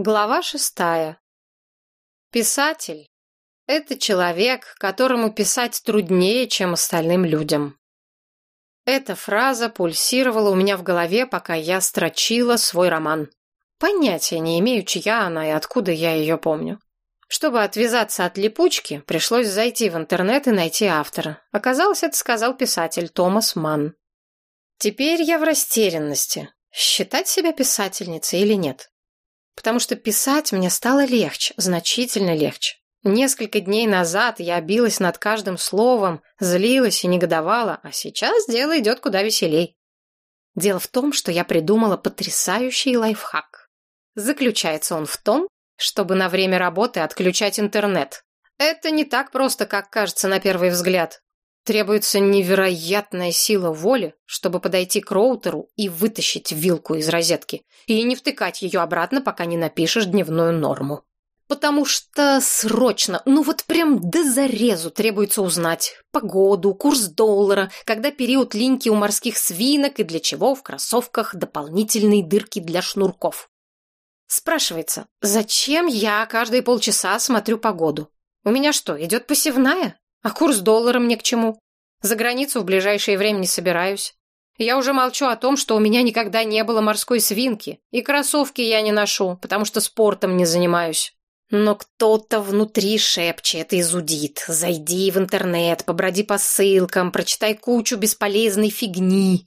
Глава шестая. Писатель – это человек, которому писать труднее, чем остальным людям. Эта фраза пульсировала у меня в голове, пока я строчила свой роман. Понятия не имею, чья она и откуда я ее помню. Чтобы отвязаться от липучки, пришлось зайти в интернет и найти автора. Оказалось, это сказал писатель Томас Манн. Теперь я в растерянности. Считать себя писательницей или нет? Потому что писать мне стало легче, значительно легче. Несколько дней назад я билась над каждым словом, злилась и негодовала, а сейчас дело идет куда веселей. Дело в том, что я придумала потрясающий лайфхак. Заключается он в том, чтобы на время работы отключать интернет. Это не так просто, как кажется на первый взгляд. Требуется невероятная сила воли, чтобы подойти к роутеру и вытащить вилку из розетки, и не втыкать ее обратно, пока не напишешь дневную норму. Потому что срочно, ну вот прям до зарезу требуется узнать погоду, курс доллара, когда период линьки у морских свинок и для чего в кроссовках дополнительные дырки для шнурков. Спрашивается, зачем я каждые полчаса смотрю погоду? У меня что, идет посевная? А курс доллара мне к чему? За границу в ближайшее время не собираюсь. Я уже молчу о том, что у меня никогда не было морской свинки, и кроссовки я не ношу, потому что спортом не занимаюсь. Но кто-то внутри шепчет и зудит. Зайди в интернет, поброди по ссылкам, прочитай кучу бесполезной фигни.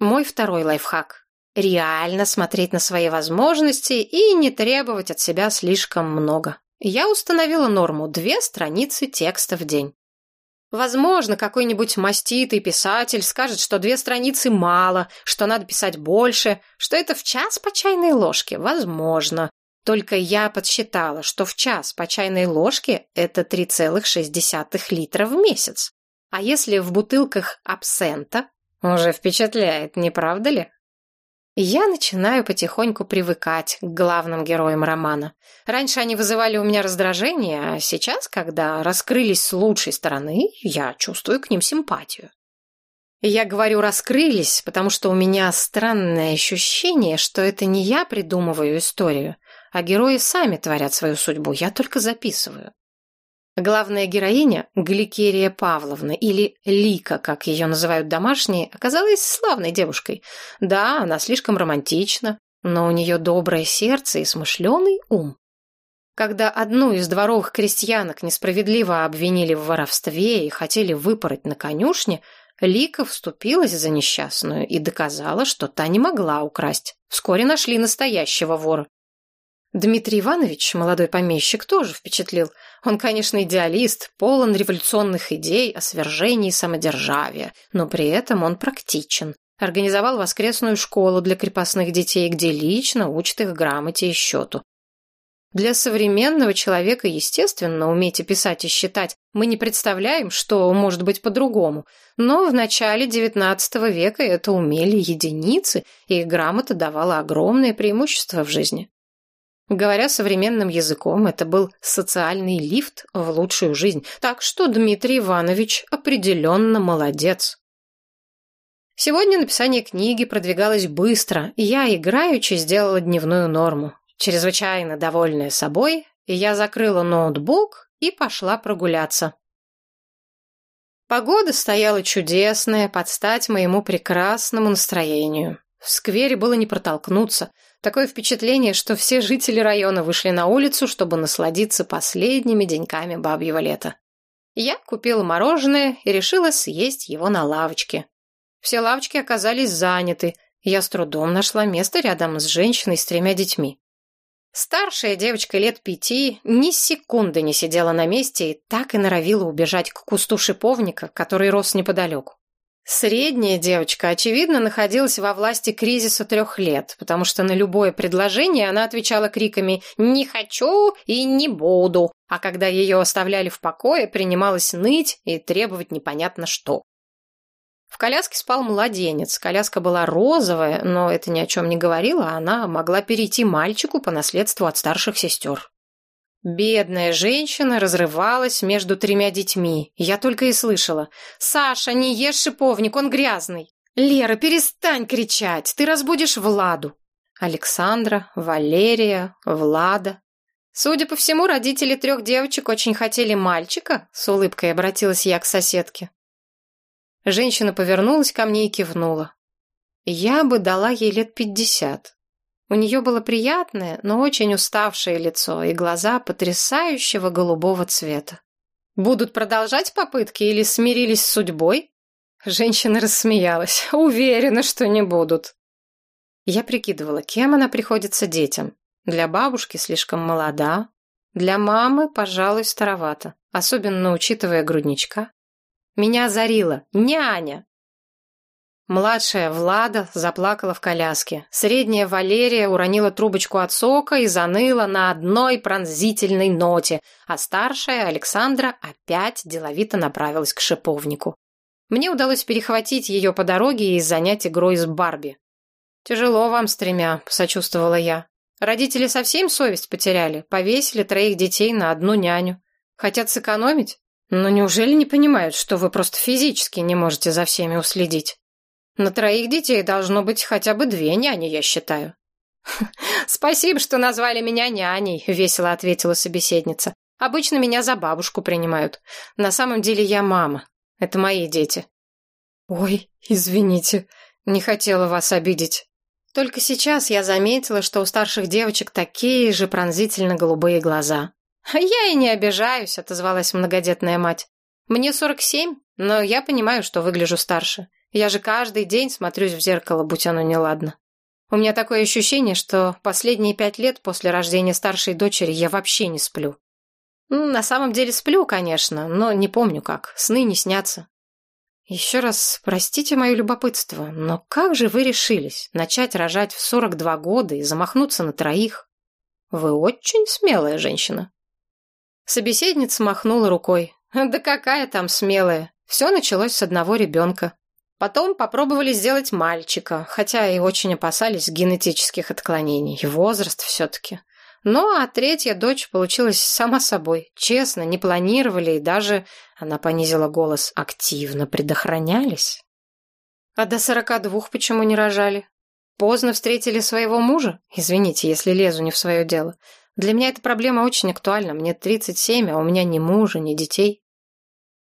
Мой второй лайфхак. Реально смотреть на свои возможности и не требовать от себя слишком много. Я установила норму – две страницы текста в день. Возможно, какой-нибудь маститый писатель скажет, что две страницы мало, что надо писать больше, что это в час по чайной ложке. Возможно. Только я подсчитала, что в час по чайной ложке это 3,6 литра в месяц. А если в бутылках абсента, уже впечатляет, не правда ли? Я начинаю потихоньку привыкать к главным героям романа. Раньше они вызывали у меня раздражение, а сейчас, когда раскрылись с лучшей стороны, я чувствую к ним симпатию. Я говорю «раскрылись», потому что у меня странное ощущение, что это не я придумываю историю, а герои сами творят свою судьбу, я только записываю. Главная героиня, Гликерия Павловна, или Лика, как ее называют домашние, оказалась славной девушкой. Да, она слишком романтична, но у нее доброе сердце и смышленый ум. Когда одну из дворовых крестьянок несправедливо обвинили в воровстве и хотели выпороть на конюшне, Лика вступилась за несчастную и доказала, что та не могла украсть. Вскоре нашли настоящего вора. Дмитрий Иванович, молодой помещик, тоже впечатлил. Он, конечно, идеалист, полон революционных идей о свержении самодержавия, но при этом он практичен. Организовал воскресную школу для крепостных детей, где лично учат их грамоте и счету. Для современного человека, естественно, уметь и писать и считать, мы не представляем, что может быть по-другому. Но в начале XIX века это умели единицы, и грамота давала огромное преимущество в жизни. Говоря современным языком, это был социальный лифт в лучшую жизнь, так что Дмитрий Иванович определенно молодец. Сегодня написание книги продвигалось быстро, и я играючи сделала дневную норму. Чрезвычайно довольная собой, я закрыла ноутбук и пошла прогуляться. Погода стояла чудесная, под стать моему прекрасному настроению. В сквере было не протолкнуться. Такое впечатление, что все жители района вышли на улицу, чтобы насладиться последними деньками бабьего лета. Я купила мороженое и решила съесть его на лавочке. Все лавочки оказались заняты. Я с трудом нашла место рядом с женщиной с тремя детьми. Старшая девочка лет пяти ни секунды не сидела на месте и так и норовила убежать к кусту шиповника, который рос неподалеку. Средняя девочка, очевидно, находилась во власти кризиса трех лет, потому что на любое предложение она отвечала криками «не хочу» и «не буду», а когда ее оставляли в покое, принималась ныть и требовать непонятно что. В коляске спал младенец. Коляска была розовая, но это ни о чем не говорило, она могла перейти мальчику по наследству от старших сестер. Бедная женщина разрывалась между тремя детьми. Я только и слышала. «Саша, не ешь шиповник, он грязный!» «Лера, перестань кричать, ты разбудишь Владу!» Александра, Валерия, Влада. Судя по всему, родители трех девочек очень хотели мальчика, с улыбкой обратилась я к соседке. Женщина повернулась ко мне и кивнула. Я бы дала ей лет пятьдесят. У нее было приятное, но очень уставшее лицо и глаза потрясающего голубого цвета. Будут продолжать попытки или смирились с судьбой? Женщина рассмеялась. Уверена, что не будут. Я прикидывала, кем она приходится детям. Для бабушки слишком молода, для мамы, пожалуй, старовато, особенно учитывая грудничка. Меня озарило. Няня! Младшая Влада заплакала в коляске. Средняя Валерия уронила трубочку от сока и заныла на одной пронзительной ноте, а старшая Александра опять деловито направилась к шиповнику. Мне удалось перехватить ее по дороге и занять игрой с Барби. «Тяжело вам с тремя», — посочувствовала я. «Родители совсем совесть потеряли, повесили троих детей на одну няню. Хотят сэкономить? Но неужели не понимают, что вы просто физически не можете за всеми уследить? На троих детей должно быть хотя бы две няни, я считаю». «Спасибо, что назвали меня няней», — весело ответила собеседница. «Обычно меня за бабушку принимают. На самом деле я мама. Это мои дети». «Ой, извините, не хотела вас обидеть». Только сейчас я заметила, что у старших девочек такие же пронзительно голубые глаза. «Я и не обижаюсь», — отозвалась многодетная мать. «Мне сорок семь, но я понимаю, что выгляжу старше. Я же каждый день смотрюсь в зеркало, будь оно неладно. У меня такое ощущение, что последние пять лет после рождения старшей дочери я вообще не сплю. Ну, на самом деле сплю, конечно, но не помню как. Сны не снятся. Еще раз простите мое любопытство, но как же вы решились начать рожать в 42 года и замахнуться на троих? Вы очень смелая женщина. Собеседница махнула рукой. Да какая там смелая. Все началось с одного ребенка. Потом попробовали сделать мальчика, хотя и очень опасались генетических отклонений. Возраст все-таки. Ну, а третья дочь получилась сама собой. Честно, не планировали и даже, она понизила голос, активно предохранялись. А до сорока двух почему не рожали? Поздно встретили своего мужа? Извините, если лезу не в свое дело. Для меня эта проблема очень актуальна. Мне 37, а у меня ни мужа, ни детей.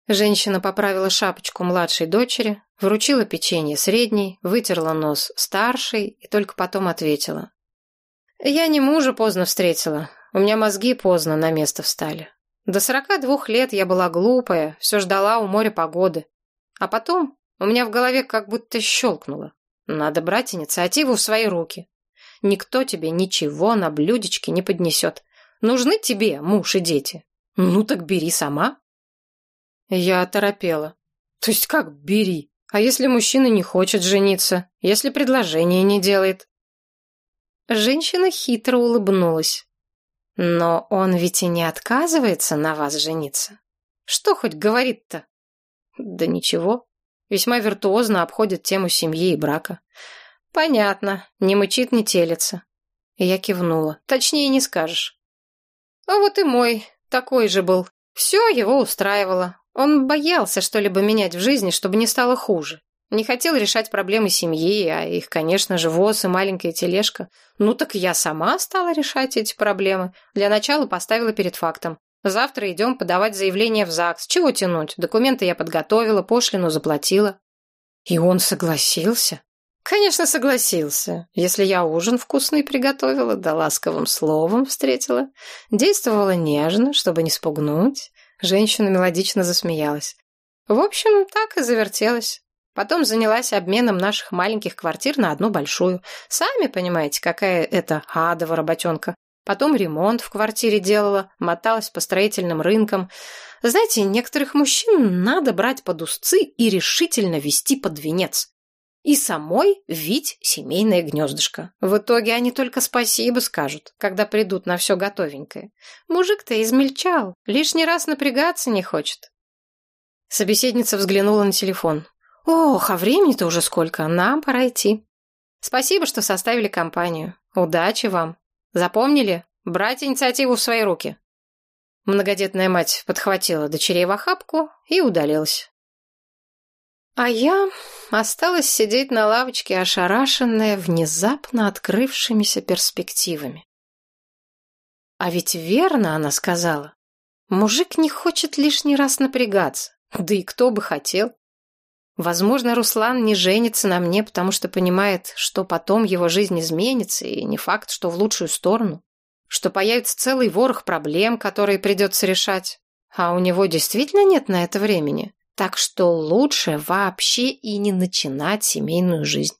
Женщина поправила шапочку младшей дочери, вручила печенье средней, вытерла нос старшей и только потом ответила. Я не мужа поздно встретила. У меня мозги поздно на место встали. До сорока двух лет я была глупая, все ждала у моря погоды. А потом у меня в голове как будто щелкнуло. Надо брать инициативу в свои руки. Никто тебе ничего на блюдечке не поднесет. Нужны тебе муж и дети. Ну так бери сама. Я оторопела. То есть как бери? А если мужчина не хочет жениться? Если предложение не делает? Женщина хитро улыбнулась. «Но он ведь и не отказывается на вас жениться. Что хоть говорит-то?» «Да ничего. Весьма виртуозно обходит тему семьи и брака». «Понятно. Не мычит, не телится». Я кивнула. «Точнее не скажешь». «А вот и мой. Такой же был. Все его устраивало. Он боялся что-либо менять в жизни, чтобы не стало хуже. Не хотел решать проблемы семьи, а их, конечно же, воз и маленькая тележка. Ну так я сама стала решать эти проблемы. Для начала поставила перед фактом. Завтра идем подавать заявление в ЗАГС. Чего тянуть? Документы я подготовила, пошлину заплатила. И он согласился? Конечно, согласился. Если я ужин вкусный приготовила, да ласковым словом встретила. Действовала нежно, чтобы не спугнуть. Женщина мелодично засмеялась. В общем, так и завертелась. Потом занялась обменом наших маленьких квартир на одну большую. Сами понимаете, какая это адова работенка. Потом ремонт в квартире делала, моталась по строительным рынкам. Знаете, некоторых мужчин надо брать под узцы и решительно вести под венец. И самой вить семейное гнездышко. В итоге они только спасибо скажут, когда придут на все готовенькое. Мужик-то измельчал, лишний раз напрягаться не хочет. Собеседница взглянула на телефон. Ох, а времени-то уже сколько, нам пора идти. Спасибо, что составили компанию. Удачи вам. Запомнили? Брать инициативу в свои руки. Многодетная мать подхватила дочерей в охапку и удалилась. А я осталась сидеть на лавочке, ошарашенная внезапно открывшимися перспективами. А ведь верно она сказала. Мужик не хочет лишний раз напрягаться. Да и кто бы хотел. Возможно, Руслан не женится на мне, потому что понимает, что потом его жизнь изменится, и не факт, что в лучшую сторону. Что появится целый ворох проблем, которые придется решать. А у него действительно нет на это времени. Так что лучше вообще и не начинать семейную жизнь.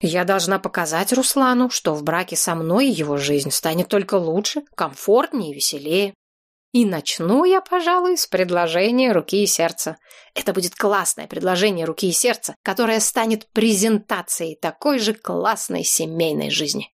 Я должна показать Руслану, что в браке со мной его жизнь станет только лучше, комфортнее и веселее. И начну я, пожалуй, с предложения руки и сердца. Это будет классное предложение руки и сердца, которое станет презентацией такой же классной семейной жизни.